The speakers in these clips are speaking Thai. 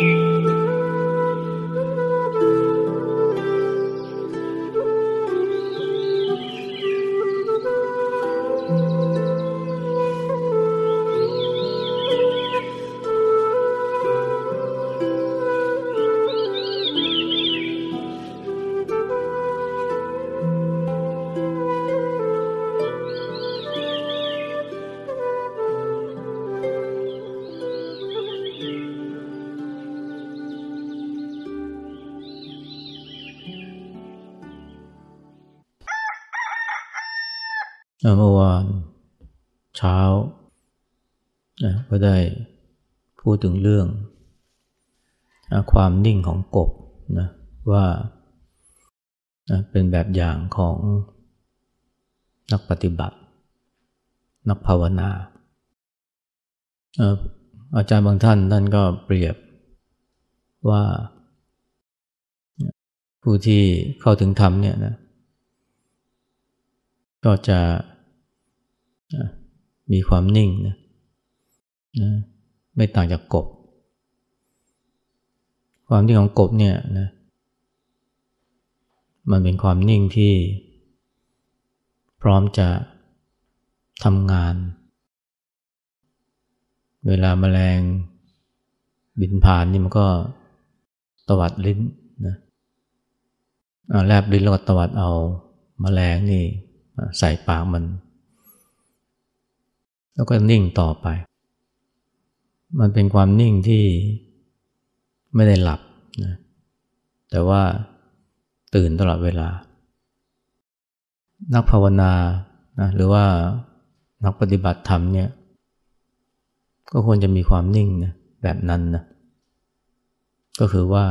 you. เมื่อวานเช้านะก็ได้พูดถึงเรื่องความนิ่งของกบนะว่าเป็นแบบอย่างของนักปฏิบัติ นักภาวนา อาจารย์บางท่านท่านก็เปรียบว่าผู้ที่เข้าถึงธรรมเนี่ยนะก็จะ มีความนิ่งนะนะไม่ต่างจากกบ ความนิ่งของกบเนี่ยนะมันเป็นความนิ่งที่พร้อมจะทำงาน เวลาแมลงบินผ่านนี่มันก็ตวัดลิ้นนะแลบลิ้นแล้วก็ตวัดเอาแมลงนี่ใส่ปากมัน แล้วก็นิ่งต่อไป มันเป็นความนิ่งที่ไม่ได้หลับนะแต่ว่าตื่นตลอดเวลา นักภาวนานะหรือว่านักปฏิบัติธรรมเนี่ย ก็ควรจะมีความนิ่งนะแบบนั้นนะก็คือว่า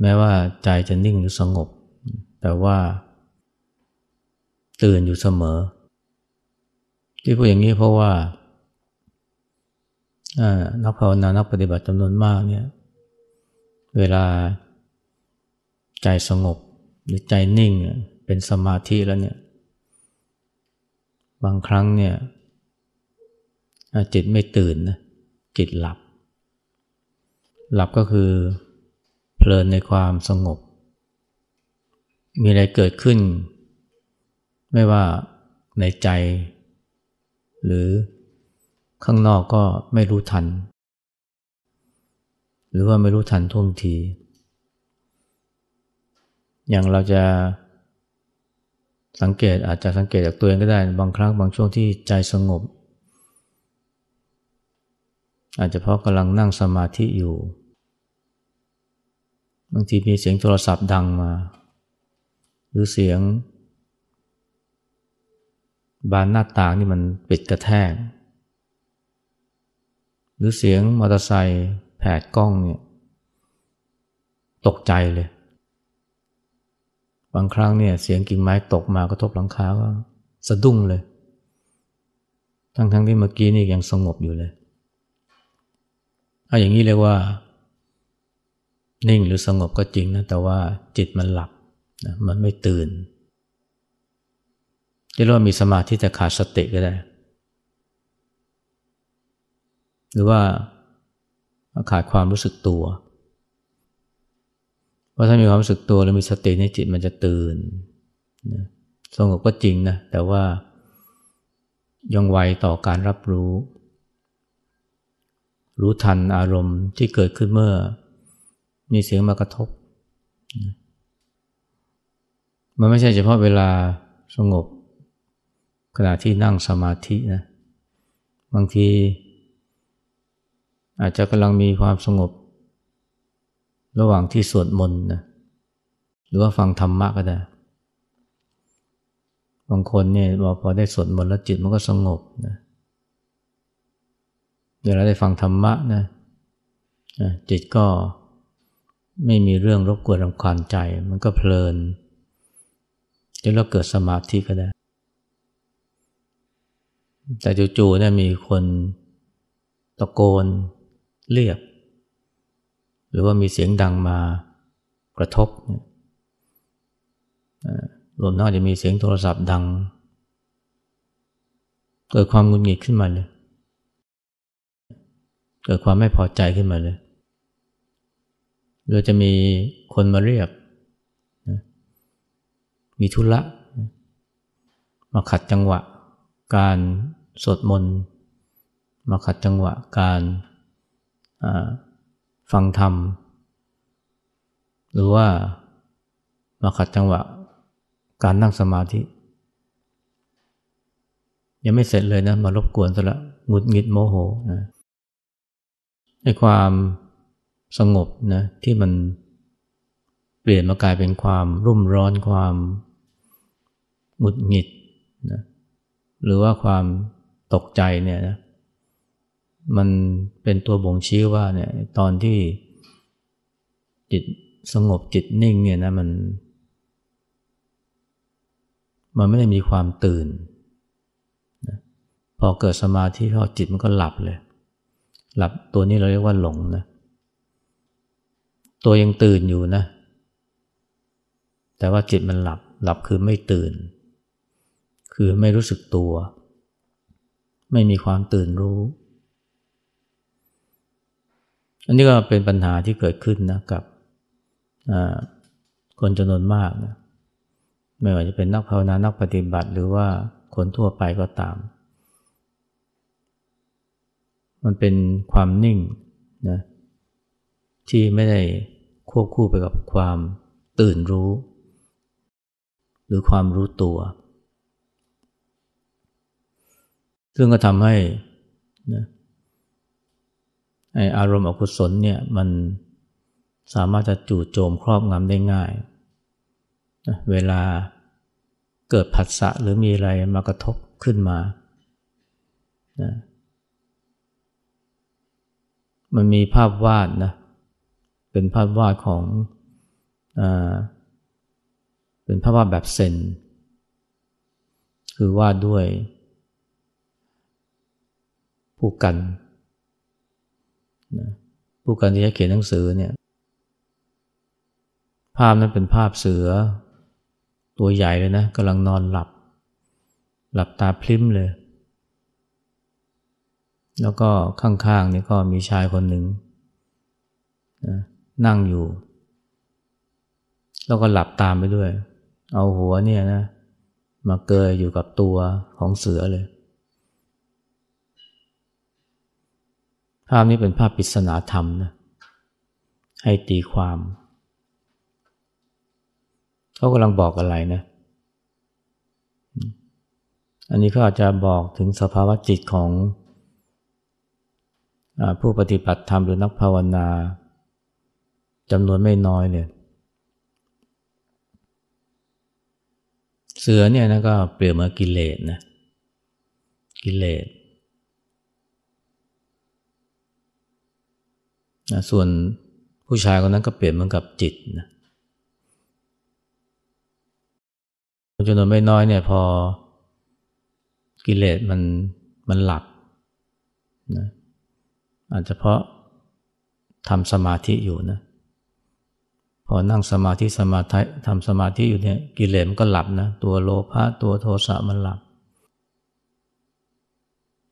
แม้ว่าใจจะนิ่งหรือสงบ แต่ว่าตื่นอยู่เสมอ ที่พูดอย่างนี้เพราะว่านักภาวนานักปฏิบัติจำนวนมากเนี่ย เวลาใจสงบหรือใจนิ่งเป็นสมาธิแล้วเนี่ย บางครั้งเนี่ยจิตไม่ตื่นนะจิตหลับ หลับก็คือเพลินในความสงบ มีอะไรเกิดขึ้น ไม่ว่าในใจ หรือข้างนอกก็ไม่รู้ทัน หรือว่าไม่รู้ทันท่วงที อย่างเราจะสังเกตอาจจะสังเกตจากตัวเองก็ได้ บางครั้งบางช่วงที่ใจสงบ อาจจะเพราะกำลังนั่งสมาธิอยู่ บางทีมีเสียงโทรศัพท์ดังมา หรือเสียง บานหน้าต่างนี่มันปิดกระแทก หรือเสียงมอเตอร์ไซค์แผดกล้องเนี่ยตกใจเลย บางครั้งเนี่ยเสียงกิ่งไม้ตกมากระทบหลังคาก็สะดุ้งเลย ทั้งๆทที่เมื่อกี้นี่ยังสงบอยู่เลยเอาอย่างนี้เลยว่า นิ่งหรือสงบก็จริงนะแต่ว่าจิตมันหลับนะมันไม่ตื่น จะเรียกว่ามีสมาธิแต่ขาดสติก็ได้ หรือว่าขาดความรู้สึกตัวเพราถ้ามีความรู้สึกตัวแล้วมีสติในจิตมันจะตื่นสงบก็จริงนะ แต่ว่ายังไวต่อการรับรู้ รู้ทันอารมณ์ที่เกิดขึ้นเมื่อ มีเสียงมากระทบ มันไม่ใช่เฉพาะเวลาสงบ ขณะที่นั่งสมาธินะบางที อาจจะกำลังมีความสงบ ระหว่างที่สวดมนต์นะหรือว่าฟังธรรมะก็ได้ บางคนเนี่ยพอได้สวดมนต์แล้วจิตมันก็สงบนะเวลาได้ฟังธรรมะนะจิตก็ไม่มีเรื่องรบกวนรำคาญใจ มันก็เพลินจนเราเกิดสมาธิก็ได้ แต่จู่ๆเนี่ยมีคนตะโกนเรียก หรือว่ามีเสียงดังมากระทบรวมทั้งอาจจะมีเสียงโทรศัพท์ดัง เกิดความงุนหงิดขึ้นมาเลย เกิดความไม่พอใจขึ้นมาเลยหรือจะมีคนมาเรียก มีธุระ มาขัดจังหวะ การ สวดมนต์มาขัดจังหวะการฟังธรรม หรือว่ามาขัดจังหวะการนั่งสมาธิ ยังไม่เสร็จเลยนะ มารบกวนซะละหงุดหงิดโมโหนะในความสงบนะที่มันเปลี่ยนมากลายเป็นความรุ่มร้อนความหงุดหงิดนะหรือว่าความ ตกใจเนี่ยนะมันเป็นตัวบ่งชี้ว่าเนี่ยตอนที่จิตสงบจิตนิ่งเนี่ยนะมันมันไม่ได้มีความตื่นนะพอเกิดสมาธิพอจิตมันก็หลับเลย หลับตัวนี้เราเรียกว่าหลงนะ ตัวยังตื่นอยู่นะ แต่ว่าจิตมันหลับ หลับคือไม่ตื่น คือไม่รู้สึกตัว ไม่มีความตื่นรู้ อันนี้ก็เป็นปัญหาที่เกิดขึ้นนะกับคนจำนวนมากนะไม่ว่าจะเป็นนักภาวนานักปฏิบัติ หรือว่าคนทั่วไปก็ตาม มันเป็นความนิ่งนะที่ไม่ได้ควบคู่ไปกับความตื่นรู้ หรือความรู้ตัว ซึ่งก็ทำให้นะอารมณ์อกุศลเนี่ยมันสามารถจะจู่โจมครอบงำได้ง่ายนะเวลาเกิดผัสสะหรือมีอะไรมากระทบขึ้นมานะมันมีภาพวาดนะ เป็นภาพวาดของอเป็นภาพวาดแบบเซน คือวาดด้วย ผู้กันนะผู้กันที่จะเขียนหนังสือเนี่ย ภาพนั้นเป็นภาพเสือ ตัวใหญ่เลยนะกำลังนอนหลับ หลับตาพลิ้มเลย แล้วก็ข้างๆนี่ก็มีชายคนหนึ่งนะนั่งอยู่ แล้วก็หลับตามไปด้วย เอาหัวเนี่ยนะ มาเกยอยู่กับตัวของเสือเลย ภาพนี้เป็นภาพปริศนาธรรมนะให้ตีความเขากำลังบอกอะไรนะ อันนี้เขาอาจจะบอกถึงสภาวะจิตของอผู้ปฏิบัติธรรมหรือนักภาวนาจำนวนไม่น้อยเลย เสือเนี่ยนะก็เปรียบเหมือนกิเลสนะ กิเลส นะส่วนผู้ชายคนนั้นก็เปรียบเหมือนกับจิตนะจำนวนไม่น้อยเนี่ยพอกิเลสมันมันหลับนะอาจจะเพราะทำสมาธิอยู่นะพอนั่งสมาธิสมาธิทำสมาธิอยู่เนี่ยกิเลสมันก็หลับนะตัวโลภะตัวโทสะมันหลับ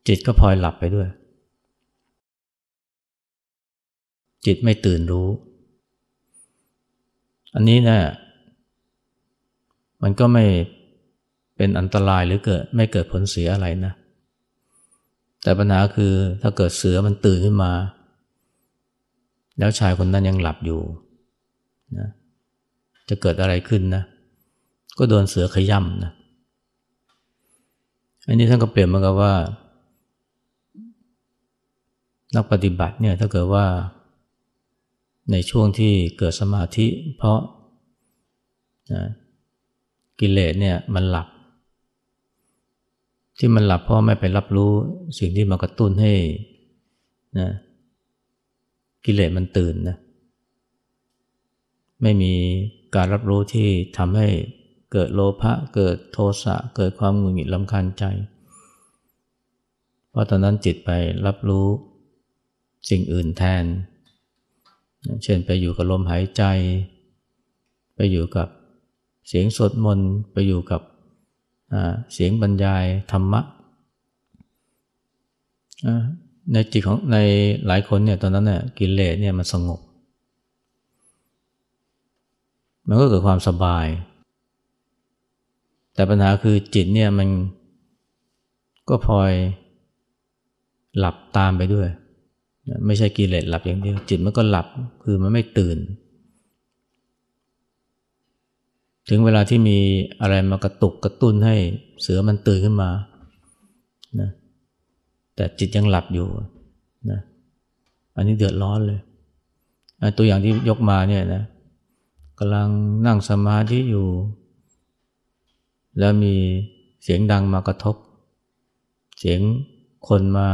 จิตก็พลอยหลับไปด้วย จิตไม่ตื่นรู้ อันนี้เนะี่ยมันก็ไม่เป็นอันตรายหรือเกิดไม่เกิดผลเสียอะไรนะ แต่ปัญหาคือถ้าเกิดเสือมันตื่นขึ้นมา แล้วชายคนนั้นยังหลับอยู่นะจะเกิดอะไรขึ้นนะ ก็โดนเสือขย่ำนะอันนี้ท่านก็เปลี่ยนมากับว่า นักปฏิบัติเนี่ยถ้าเกิดว่า ในช่วงที่เกิดสมาธิเพราะนะกิเลสเนี่ยมันหลับ ที่มันหลับเพราะไม่ไปรับรู้สิ่งที่มากระตุ้นให้นะกิเลสมันตื่นนะไม่มีการรับรู้ที่ทำให้เกิดโลภะเกิดโทสะเกิดความหงุดหงิดลำคาญใจ เพราะตอนนั้นจิตไปรับรู้สิ่งอื่นแทน เช่นไปอยู่กับลมหายใจ ไปอยู่กับเสียงสดมนไปอยู่กับเสียงบรรยายธรรมะในจิตของในหลายคนเนี่ยตอนนั้นเนี่ยกิเลสเนี่ยมันสงบ มันก็เกิดความสบาย แต่ปัญหาคือจิตเนี่ยมันก็พลอยหลับตามไปด้วย ไม่ใช่กิเลสหลับอย่างเดียว จิตมันก็หลับคือมันไม่ตื่น ถึงเวลาที่มีอะไรมากระตุกกระตุ้นให้เสือมันตื่นขึ้นมานะแต่จิตยังหลับอยู่นะอันนี้เดือดร้อนเลย ตัวอย่างที่ยกมาเนี่ยนะกำลังนั่งสมาธิอยู่ แล้วมีเสียงดังมากระทบ เสียงคนมา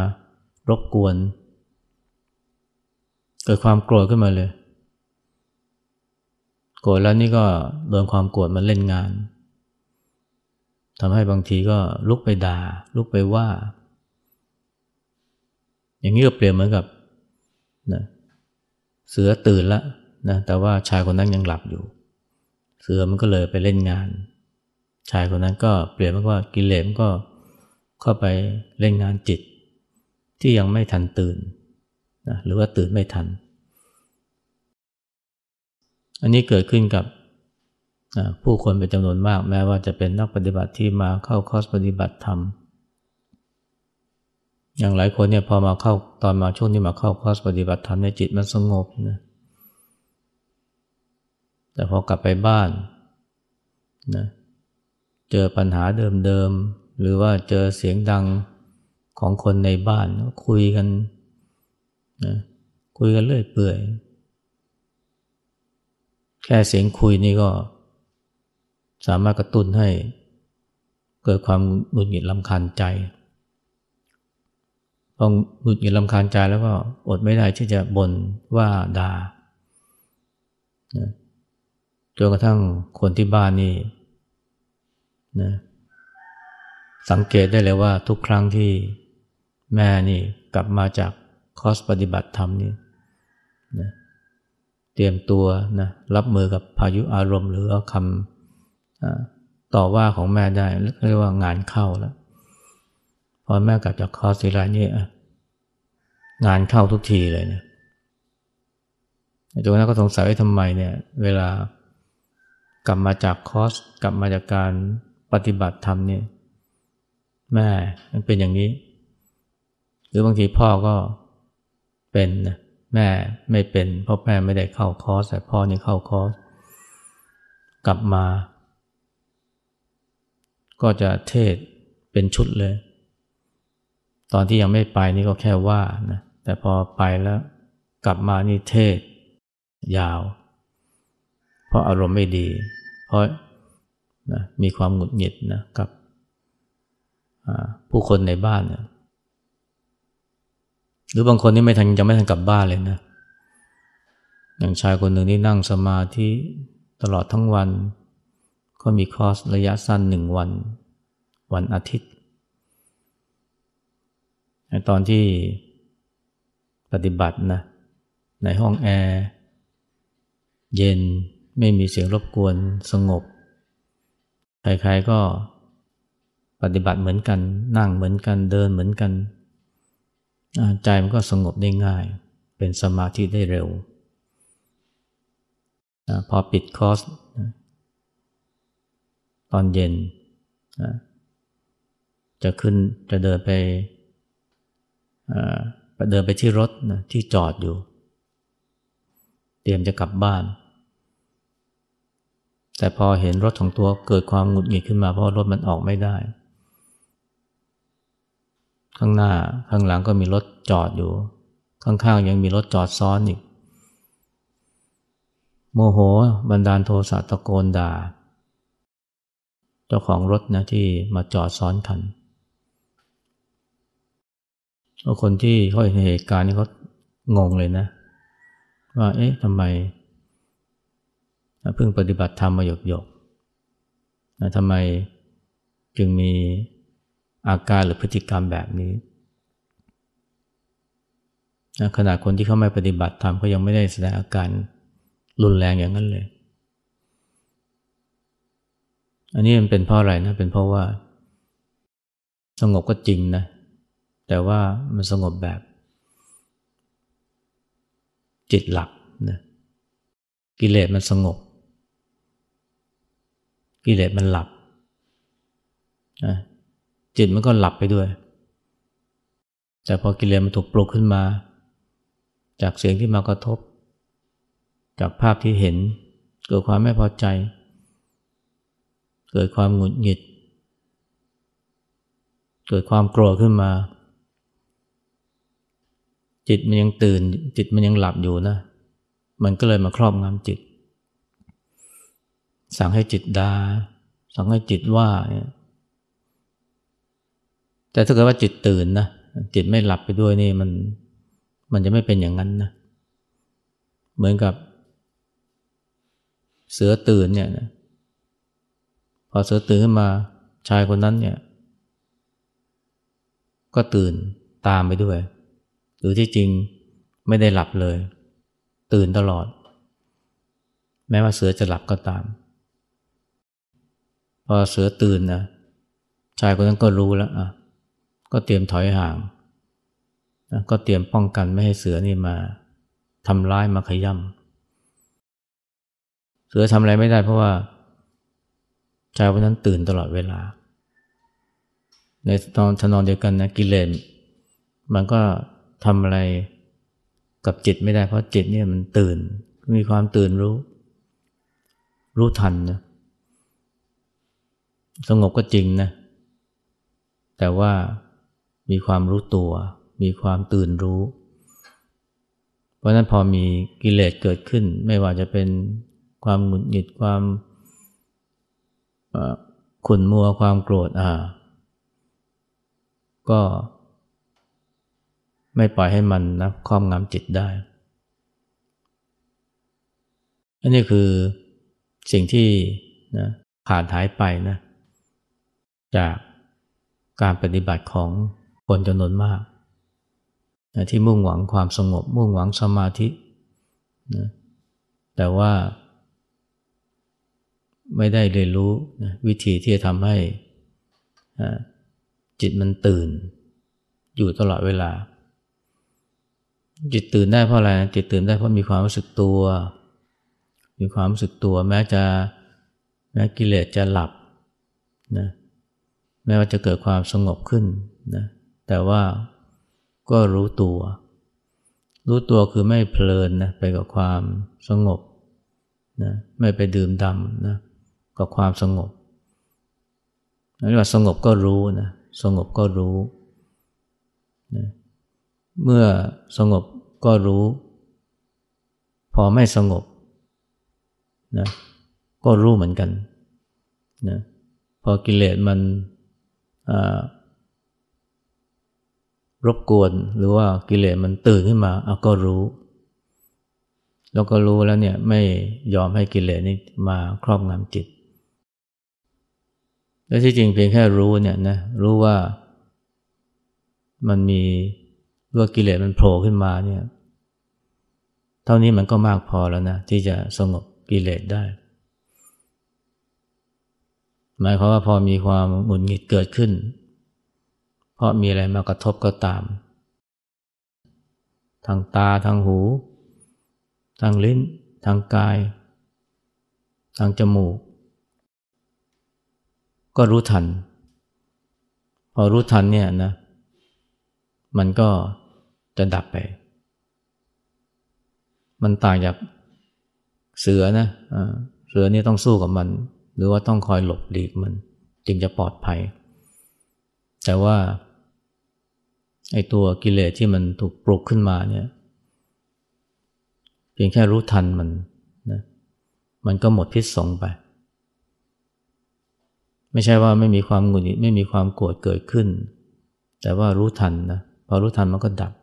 รบกวน เกิดความโกรธขึ้นมาเลย โกรธแล้วนี่ก็โดนความโกรธมันเล่นงานทำให้บางทีก็ลุกไปด่า ลุกไปว่า อย่างนี้ก็เปรียบเหมือนกับนะเสือตื่นแล้วนะแต่ว่าชายคนนั้นยังหลับอยู่ เสือมันก็เลยไปเล่นงาน ชายคนนั้นก็เปรียบเหมือนว่ากิเลสก็เข้าไปเล่นงานจิต ที่ยังไม่ทันตื่น นะหรือว่าตื่นไม่ทัน อันนี้เกิดขึ้นกับผู้คนเป็นจำนวนมาก แม้ว่าจะเป็นนักปฏิบัติที่มาเข้าคอร์สปฏิบัติธรรม อย่างหลายคนเนี่ยพอมาเข้าตอนมาช่วงนี้มาเข้าคอร์สปฏิบัติธรรมในจิตมันสงบนะแต่พอกลับไปบ้านนะเจอปัญหาเดิมๆ หรือว่าเจอเสียงดังของคนในบ้านคุยกัน นะคุยกันเรื่อยเปื่อย แค่เสียงคุยนี่ก็ สามารถกระตุ้นให้ เกิดความหงุดหงิดลำคาญใจพอหงุดหงิดลำคาญใจแล้วก็อดไม่ได้ที่จะบ่นว่าดา่าจนกระทั่งคนที่บ้านนี่นะสังเกตได้เลยว่าทุกครั้งที่แม่นี่กลับมาจาก คอร์สปฏิบัติธรรมนี่นะเตรียมตัวนะรับมือกับพายุอารมณ์ หรือคำต่อว่าของแม่ได้เรียกว่างานเข้าแล้วพอแม่กลับจากคอร์สทีไรนี่งานเข้าทุกทีเลยเนี่ยจนนั้นก็สงสัยว่าทำไมเนี่ย เวลากลับมาจากคอร์สกลับมาจากการปฏิบัติธรรมเนี่ยแม่มันเป็นอย่างนี้ หรือบางทีพ่อก็ เป็นนะแม่ไม่เป็นเพราะแม่ไม่ได้เข้าคอร์สแต่พ่อนี่เข้าคอร์สกลับมา ก็จะเทศเป็นชุดเลย ตอนที่ยังไม่ไปนี่ก็แค่ว่านะแต่พอไปแล้วกลับมานี่เทศ ยาว เพราะอารมณ์ไม่ดี เพราะนะมีความหงุดหงิดนะกับผู้คนในบ้านเนี่ย หรือบางคนนี่ไม่ทันยังไม่ทันกลับบ้านเลยนะ อย่างชายคนหนึ่งที่นั่งสมาธิตลอดทั้งวัน ก็มีคอร์สระยะสั้นหนึ่งวัน วันอาทิตย์ ตอนที่ปฏิบัตินะ ในห้องแอร์เย็นไม่มีเสียงรบกวนสงบ ใครๆก็ปฏิบัติเหมือนกัน นั่งเหมือนกันเดินเหมือนกัน ใจมันก็สงบได้ง่าย เป็นสมาธิได้เร็ว พอปิดคอร์สตอนเย็น จะขึ้นจะเดินไปเดินไปที่รถนะที่จอดอยู่ เตรียมจะกลับบ้าน แต่พอเห็นรถของตัวเกิดความหงุดหงิดขึ้นมาเพราะรถมันออกไม่ได้ ข้างหน้าข้างหลังก็มีรถจอดอยู่ ข้างๆยังมีรถจอดซ้อนอีก โมโหบันดาลโทสะตะโกนด่า เจ้าของรถนะที่มาจอดซ้อนคันคนที่เขาเห็นเหตุการณ์นี้เขางงเลยนะ ว่าเอ๊ะทำไมเพิ่งปฏิบัติธรรมมาหยกหยกทำไมจึงมี อาการหรือพฤติกรรมแบบนี้ขนาดคนที่เขาไม่ปฏิบัติธรรมเขายังไม่ได้แสดงอาการรุนแรงอย่างนั้นเลย อันนี้มันเป็นเพราะอะไรนะ เป็นเพราะว่า สงบก็จริงนะ แต่ว่ามันสงบแบบ จิตหลับนะกิเลสมันสงบ กิเลสมันหลับนะ จิตมันก็หลับไปด้วย แต่พอกิเลสมันถูกปลุกขึ้นมา จากเสียงที่มากระทบ จากภาพที่เห็น เกิดความไม่พอใจ เกิดความหงุดหงิด เกิดความโกรธขึ้นมา จิตมันยังตื่น จิตมันยังหลับอยู่นะ มันก็เลยมาครอบงำจิต สั่งให้จิตดา สั่งให้จิตว่าเนี่ย แต่ถ้าเกิดว่าจิตตื่นนะจิตไม่หลับไปด้วยนี่มันมันจะไม่เป็นอย่างนั้นนะเหมือนกับเสือตื่นเนี่ยนะพอเสือตื่นขึ้นมาชายคนนั้นเนี่ย ก็ตื่นตามไปด้วย หรือที่จริงไม่ได้หลับเลย ตื่นตลอด แม้ว่าเสือจะหลับก็ตาม พอเสือตื่นนะชายคนนั้นก็รู้แล้วอะ ก็เตรียมถอยห่างนะก็เตรียมป้องกันไม่ให้เสือนี่มาทำร้ายมาขย่ำเสือทำอะไรไม่ได้เพราะว่าชายคนนั้นตื่นตลอดเวลา ในตอนทนอนเดียวกันนะกิเลสมันก็ทำอะไรกับจิตไม่ได้เพราะจิตเนี่ยมันตื่น มีความตื่นรู้ รู้ทันนะสงบก็จริงนะ แต่ว่า มีความรู้ตัว มีความตื่นรู้ เพราะนั้นพอมีกิเลสเกิดขึ้น ไม่ว่าจะเป็นความหงุดหงิดความขุ่นมัวความโกรธอ่า ก็ไม่ปล่อยให้มันนะครอบงำจิตได้ อันนี้คือสิ่งที่นะขาดหายไปนะจากการปฏิบัติของ คนจำนวนมากนะที่มุ่งหวังความสงบ มุ่งหวังสมาธินะแต่ว่า ไม่ได้เรียนรู้นะวิธีที่จะทำให้จิตมันตื่น อยู่ตลอดเวลา จิตตื่นได้เพราะอะไรจิตตื่นได้เพราะมีความรู้สึกตัว มีความรู้สึกตัวแม้จะแม้กิเลสจะหลับนะแม้ว่าจะเกิดความสงบขึ้นนะ แต่ว่าก็รู้ตัว รู้ตัวคือไม่เพลินนะไปกับความสงบนะไม่ไปดื่มดำนะกับความสงบนี่ว่าสงบก็รู้นะสงบก็รู้นะเมื่อสงบก็รู้ พอไม่สงบนะก็รู้เหมือนกันนะพอกิเลสมัน รบกวนหรือว่ากิเลสมันตื่นขึ้นมาเอาก็รู้ แล้วก็รู้แล้วเนี่ยไม่ยอมให้กิเลสนี้มาครอบงำจิต แล้วที่จริงเพียงแค่รู้เนี่ยนะรู้ว่ามันมีว่ากิเลสมันโผล่ขึ้นมาเนี่ยเท่านี้มันก็มากพอแล้วนะที่จะสงบกิเลสได้ หมายความว่าพอมีความหงุดหงิดเกิดขึ้น ราะมีอะไรมากระทบก็ตาม ทางตาทางหู ทางลิ้น ทางกาย ทางจมูก ก็รู้ทัน พอรู้ทันเนี่ยนะ มันก็จะดับไป มันต่างจากเสือนะเสือนี่ต้องสู้กับมัน หรือว่าต้องคอยหลบหลีกมัน จึงจะปลอดภัย แต่ว่า ไอ้ตัวกิเลสที่มันถูกปลุกขึ้นมาเนี่ยเพียงแค่รู้ทันมันนะมันก็หมดพิษสงไป ไม่ใช่ว่าไม่มีความหงุดหงิดไม่มีความโกรธเกิดขึ้น แต่ว่ารู้ทันนะพอรู้ทันมันก็ดับ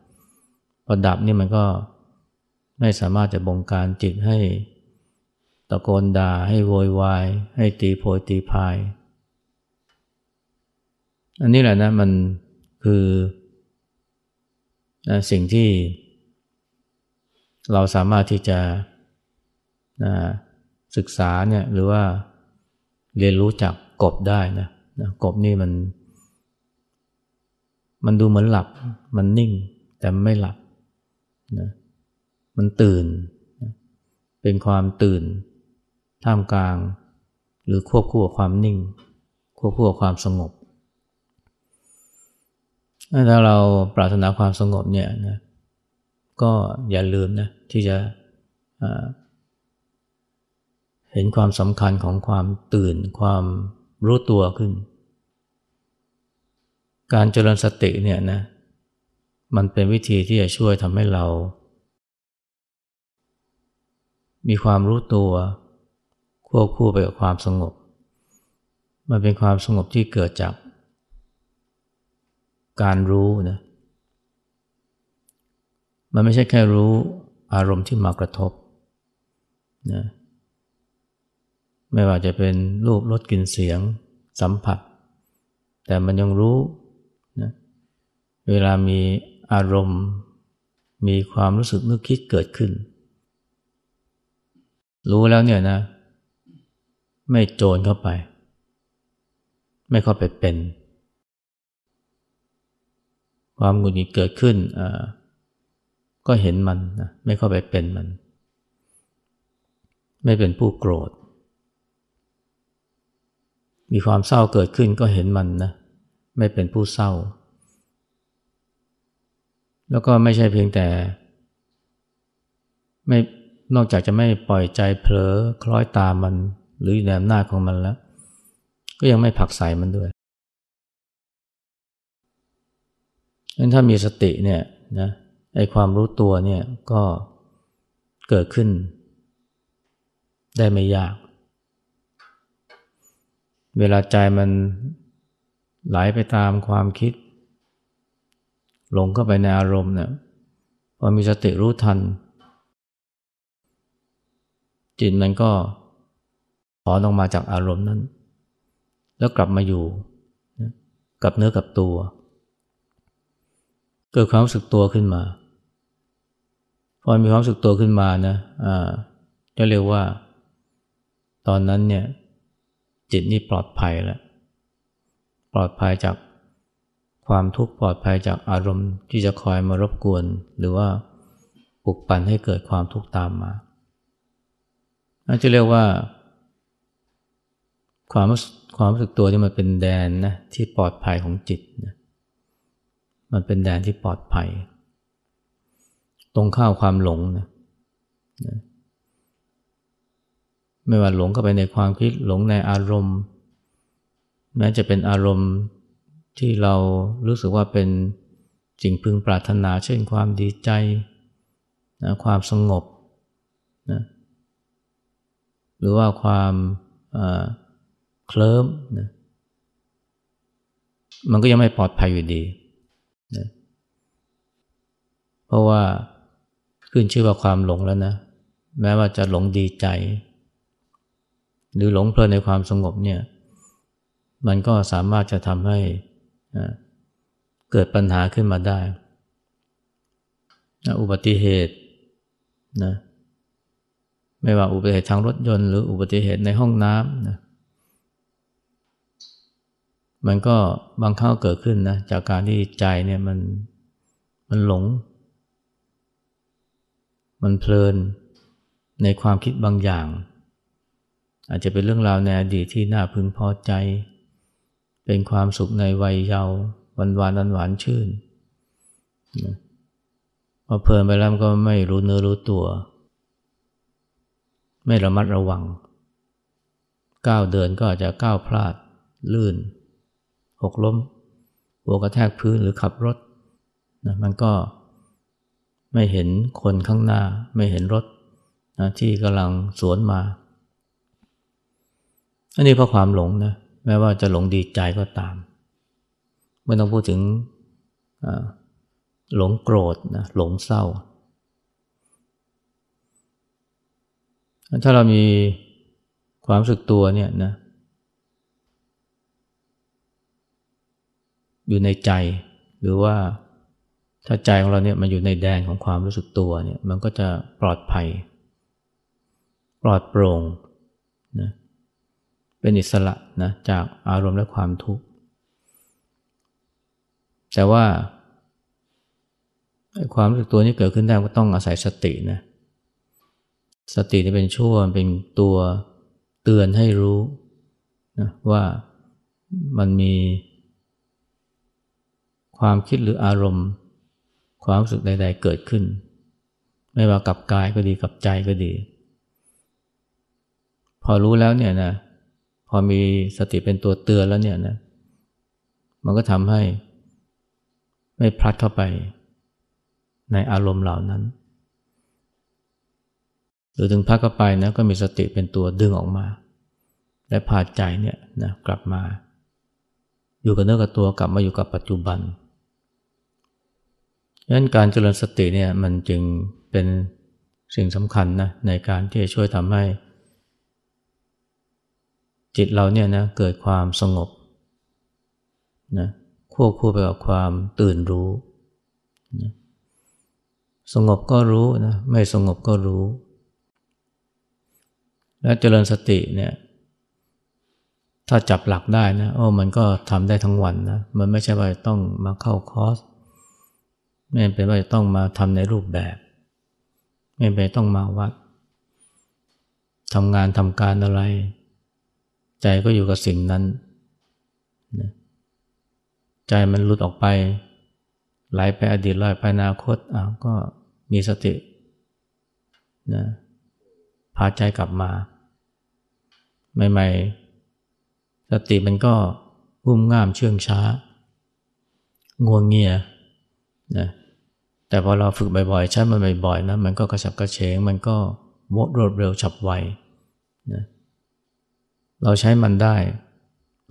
พอดับนี่มันก็ไม่สามารถจะบงการจิตให้ตะโกนด่าให้โวยวาย ให้ตีโพยตีพาย อันนี้แหละนะมันคือ นะสิ่งที่เราสามารถที่จะนะศึกษาเนี่ยหรือว่าเรียนรู้จากกบได้นะนะกบนี่มัน มันดูเหมือนหลับ มันนิ่งแต่ไม่หลับนะมันตื่น เป็นความตื่น ท่ามกลาง หรือควบคู่กับความนิ่ง ควบคู่กับความสงบ ถ้าเราปรารถนาความสงบเนี่ยนะก็อย่าลืมนะที่จะเห็นความสำคัญของความตื่นความรู้ตัวขึ้น การเจริญสติเนี่ยนะมันเป็นวิธีที่จะช่วยทำให้เรา มีความรู้ตัว ควบคู่ไปกับความสงบ มันเป็นความสงบที่เกิดจาก การรู้นะมันไม่ใช่แค่รู้อารมณ์ที่มากระทบนะไม่ว่าจะเป็นรูปรสกลิ่นเสียงสัมผัส แต่มันยังรู้นะเวลามีอารมณ์ มีความรู้สึกนึกคิดเกิดขึ้น รู้แล้วเนี่ยนะ ไม่โจรเข้าไป ไม่เข้าไปเป็น ความหงุดหงิดเกิดขึ้นก็เห็นมันนะไม่เข้าไปเป็นมัน ไม่เป็นผู้โกรธ มีความเศร้าเกิดขึ้นก็เห็นมันนะไม่เป็นผู้เศร้า แล้วก็ไม่ใช่เพียงแต่ไม่นอกจากจะไม่ปล่อยใจเผลอคล้อยตามมัน หรืออยู่ในอำนาจของมันแล้ว ก็ยังไม่ผักใส่มันด้วย งั้นถ้ามีสติเนี่ยนะไอความรู้ตัวเนี่ยก็เกิดขึ้น ได้ไม่ยาก เวลาใจมันไหลไปตามความคิด หลงเข้าไปในอารมณ์เนี่ยพอมีสติรู้ทัน จิตมันก็ถอนออกมาจากอารมณ์นั้น แล้วกลับมาอยู่กับเนื้อกับตัว เกิดความรู้สึกตัวขึ้นมา พอมีความรู้สึกตัวขึ้นมานะอ่าจะเรียกว่า ตอนนั้นเนี่ยจิตนี่ปลอดภัยแล้ว ปลอดภัยจากความทุกข์ปลอดภัยจากอารมณ์ที่จะคอยมารบกวน หรือว่าปลุกปั่นให้เกิดความทุกข์ตามมาอาจจะเรียกว่า ความความรู้สึกตัวที่มันเป็นแดนนะที่ปลอดภัยของจิตนะ มันเป็นแดนที่ปลอดภัย ตรงข้าวความหลงนะนะไม่ว่าหลงเข้าไปในความคิดหลงในอารมณ์ แม้จะเป็นอารมณ์ที่เรารู้สึกว่าเป็นจริงพึงปรารถนา เช่นความดีใจนะความสงบนะหรือว่าความเคลิ้มนะมันก็ยังไม่ปลอดภัยอยู่ดี นะเพราะว่าขึ้นชื่อว่าความหลงแล้วนะ แม้ว่าจะหลงดีใจ หรือหลงเพลินในความสงบเนี่ย มันก็สามารถจะทำให้เกิดปัญหาขึ้นมาได้อุบัติเหตุนะไม่ว่าอุบัติเหตุทางรถยนต์หรืออุบัติเหตุในห้องน้ำนะ มันก็บางครั้งเกิดขึ้นนะจากการที่ใจเนี่ยมันมันหลง มันเพลินในความคิดบางอย่าง อาจจะเป็นเรื่องราวในอดีตที่น่าพึงพอใจ เป็นความสุขในวัยเยาว์วันวานนันหวานชื่นพอเพลินไปแล้วก็ไม่รู้เนื้อรู้ตัว ไม่ระมัดระวังก้าวเดินก็อาจจะก้าวพลาดลื่น หกล้ม หัวกระแทกพื้นหรือขับรถนะมันก็ไม่เห็นคนข้างหน้าไม่เห็นรถนะที่กำลังสวนมา อันนี้เพราะความหลงนะแม้ว่าจะหลงดีใจก็ตามไม่ต้องพูดถึงหลงโกรธนะหลงเศร้า ถ้าเรามีความสึกตัวเนี่ยนะ อยู่ในใจ หรือว่าถ้าใจของเราเนี่ยมันอยู่ในแดนของความรู้สึกตัวเนี่ยมันก็จะปลอดภัย ปลอดโปร่งนะเป็นอิสระนะจากอารมณ์และความทุกข์ แต่ว่าความรู้สึกตัวนี้เกิดขึ้นได้ก็ต้องอาศัยสตินะสติที่เป็นช่วงเป็นตัวเตือนให้รู้นะว่ามันมี ความคิดหรืออารมณ์ ความรู้สึกใด ๆ เกิดขึ้น ไม่ว่ากับกายก็ดีกับใจก็ดี พอรู้แล้วเนี่ยนะพอมีสติเป็นตัวเตือนแล้วเนี่ยนะมันก็ทำให้ไม่พลัดเข้าไปในอารมณ์เหล่านั้น หรือถึงพักเข้าไปนะก็มีสติเป็นตัวดึงออกมา และพาใจเนี่ยนะกลับมา อยู่กับเนื้อกับตัวกลับมาอยู่กับปัจจุบัน นั้นการเจริญสติเนี่ยมันจึงเป็นสิ่งสำคัญนะในการที่จะช่วยทำให้ จิตเราเนี่ยนะเกิดความสงบนะควบคู่ไปกับความตื่นรู้นะสงบก็รู้นะไม่สงบก็รู้ และเจริญสติเนี่ยถ้าจับหลักได้นะโอ้มันก็ทำได้ทั้งวันนะมันไม่ใช่ว่าต้องมาเข้าคอร์ส ไม่เป็นว่าจะต้องมาทำในรูปแบบ ไม่เป็นต้องมาวัดทำงานทำการอะไร ใจก็อยู่กับสิ่งนั้น ใจมันหลุดออกไป ไหลไปอดีตลอยไปอนาคตอ้าวก็มีสตินะพาใจกลับมา ใหม่ๆ สติมันก็วุ่มง่ามเชื่องช้างวงเงียนะ แต่พอเราฝึกบ่อยๆ ใช้มันบ่อยๆนะมันก็กระฉับกระเฉง มันก็วดรวดเร็วฉับไวนะเราใช้มันได้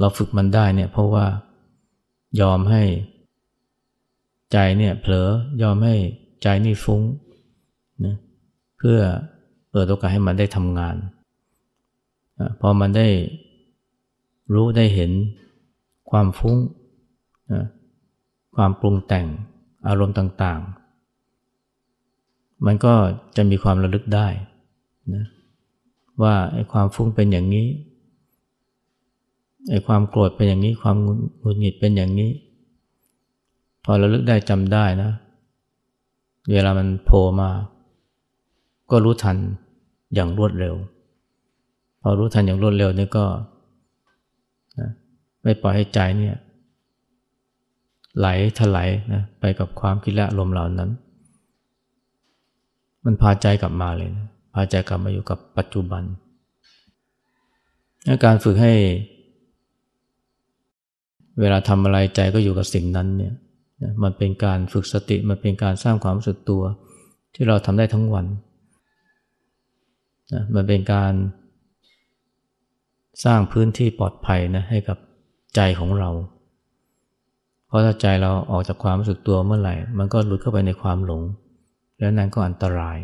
เราฝึกมันได้เนี่ยเพราะว่ายอมให้ ใจเนี่ยเผลอยอมให้ใจนี่ฟุ้งนะเพื่อเปิดโอกาสให้มันได้ทำงานพอมันได้รู้ได้เห็นความฟุ้งนะความปรุงแต่งอารมณ์ต่างๆ มันก็จะมีความระลึกได้นะว่าไอ้ความฟุ้งเป็นอย่างนี้ไอ้ความโกรธเป็นอย่างนี้ความหงุดหงิดเป็นอย่างนี้ พอราลึกได้จำได้นะ เวลามันโผล่มา ก็รู้ทันอย่างรวดเร็ว พอรู้ทันอย่างรวดเร็วนี่ก็นะไม่ปล่อยให้ใจเนี่ย ไหลถลายนะไปกับความคิดละลมเหล่านั้น มันพาใจกลับมาเลยนะพาใจกลับมาอยู่กับปัจจุบัน การฝึกให้ เวลาทำอะไรใจก็อยู่กับสิ่งนั้นเนี่ยมันเป็นการฝึกสติมันเป็นการสร้างความรู้สึกตัว ที่เราทำได้ทั้งวันนะมันเป็นการสร้างพื้นที่ปลอดภัยนะให้กับใจของเรา เพราะถ้าใจเราออกจากความรู้สึกตัวเมื่อไหร่ มันก็หลุดเข้าไปในความหลง แล้วนั้นก็อันตราย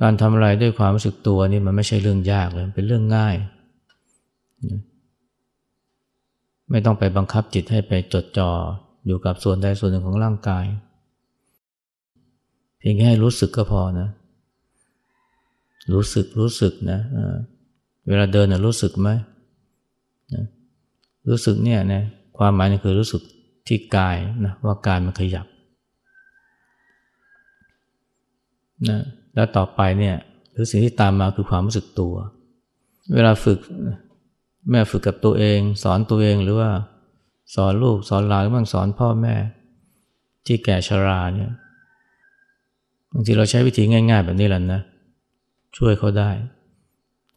การทำอะไรด้วยความรู้สึกตัวนี่มันไม่ใช่เรื่องยากเลยเป็นเรื่องง่าย ไม่ต้องไปบังคับจิตให้ไปจดจ่ออยู่กับส่วนใดส่วนหนึ่งของร่างกาย เพียงแค่รู้สึกก็พอนะ รู้สึกรู้สึกนะเวลาเดินนะรู้สึกไหมนะรู้สึกเนี่ยนะความหมายนี่คือรู้สึกที่กายนะว่ากายมันขยับ นะแล้วต่อไปเนี่ยหรือสิ่งที่ตามมาคือความรู้สึกตัว เวลาฝึกแม่ฝึกกับตัวเอง สอนตัวเองหรือว่าสอนลูกสอนหลานบ้างสอนพ่อแม่ ที่แก่ชราเนี่ยบางทีเราใช้วิธีง่ายๆ แบบนี้แหละนะ ช่วยเขาได้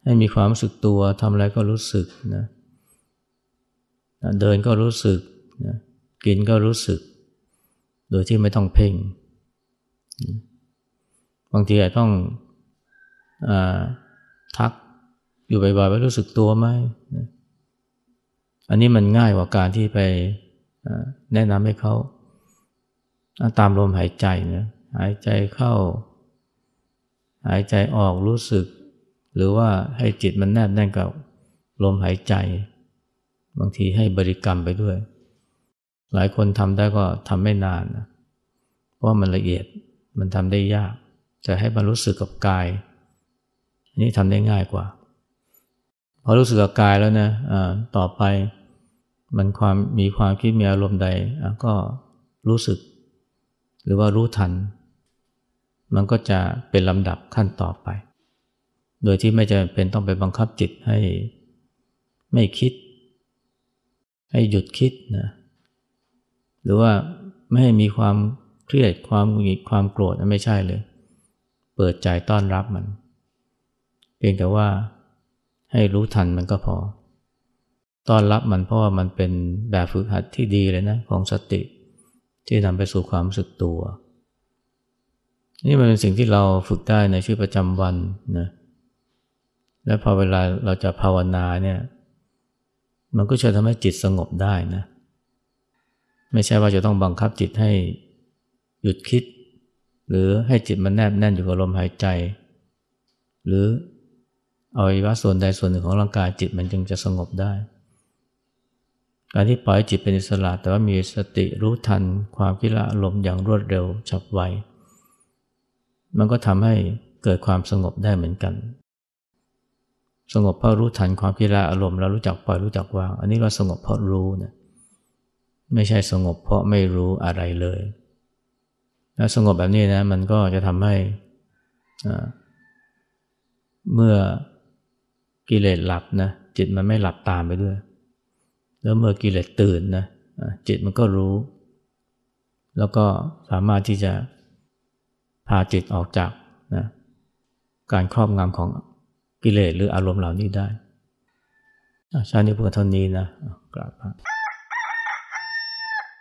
ให้มีความรู้สึกตัวทำอะไรก็รู้สึกนะเดินก็รู้สึกนะกินก็รู้สึก โดยที่ไม่ต้องเพ่ง บางทีอาจต้องอทักอยู่บ่อยๆว่ารู้สึกตัวไหม อันนี้มันง่ายกว่าการที่ไปแนะนำให้เขาตามลมหายใจนะหายใจเข้า หายใจออกรู้สึก หรือว่าให้จิตมันแนบแน่นกับลมหายใจ บางทีให้บริกรรมไปด้วย หลายคนทำได้ก็ทำไม่นานนะเพราะมันละเอียดมันทำได้ยาก จะให้มันรู้สึกกับกายอันนี้ทำได้ง่ายกว่าพอรู้สึกกับกายแล้วนะต่อไปมันความมีความคิดมีอารมณ์ใดก็รู้สึก หรือว่ารู้ทัน มันก็จะเป็นลำดับขั้นต่อไป โดยที่ไม่จำเป็นต้องไปบังคับจิตให้ไม่คิด ให้หยุดคิดนะหรือว่าไม่ให้มีความเครียดความหงุดหงิดความโกรธไม่ใช่เลย เปิดใจต้อนรับมัน เพียงแต่ว่าให้รู้ทันมันก็พอ ต้อนรับมันเพราะว่ามันเป็นแบบฝึกหัดที่ดีเลยนะของสติที่นำไปสู่ความรู้สึกตัว นี่มันเป็นสิ่งที่เราฝึกได้ในชีวิตประจำวันนะและพอเวลาเราจะภาวนาเนี่ยมันก็จะทำให้จิตสงบได้นะ ไม่ใช่ว่าจะต้องบังคับจิตให้หยุดคิด หรือให้จิตมันแนบแน่นอยู่กับลมหายใจ หรืออวัยวะส่วนใดส่วนหนึ่งของร่างกายจิตมันจึงจะสงบได้ การที่ปล่อยจิตเป็นอิสระแต่ว่ามีสติรู้ทันความคิดละอารมณ์อย่างรวดเร็วฉับไว มันก็ทำให้เกิดความสงบได้เหมือนกัน สงบเพราะรู้ทันความคิดละอารมณ์แล้วรู้จักปล่อยรู้จักวาง อันนี้เราสงบเพราะรู้นะไม่ใช่สงบเพราะไม่รู้อะไรเลย แล้วสงบแบบนี้นะมันก็จะทำให้เมื่อกิเลสหลับนะจิตมันไม่หลับตามไปด้วย แล้วเมื่อกิเลสตื่นนะจิตมันก็รู้ แล้วก็สามารถที่จะพาจิตออกจากนะการครอบงำของกิเลสหรืออารมณ์เหล่านี้ได้ชาตินี้พูดเท่านี้นะกราบพระ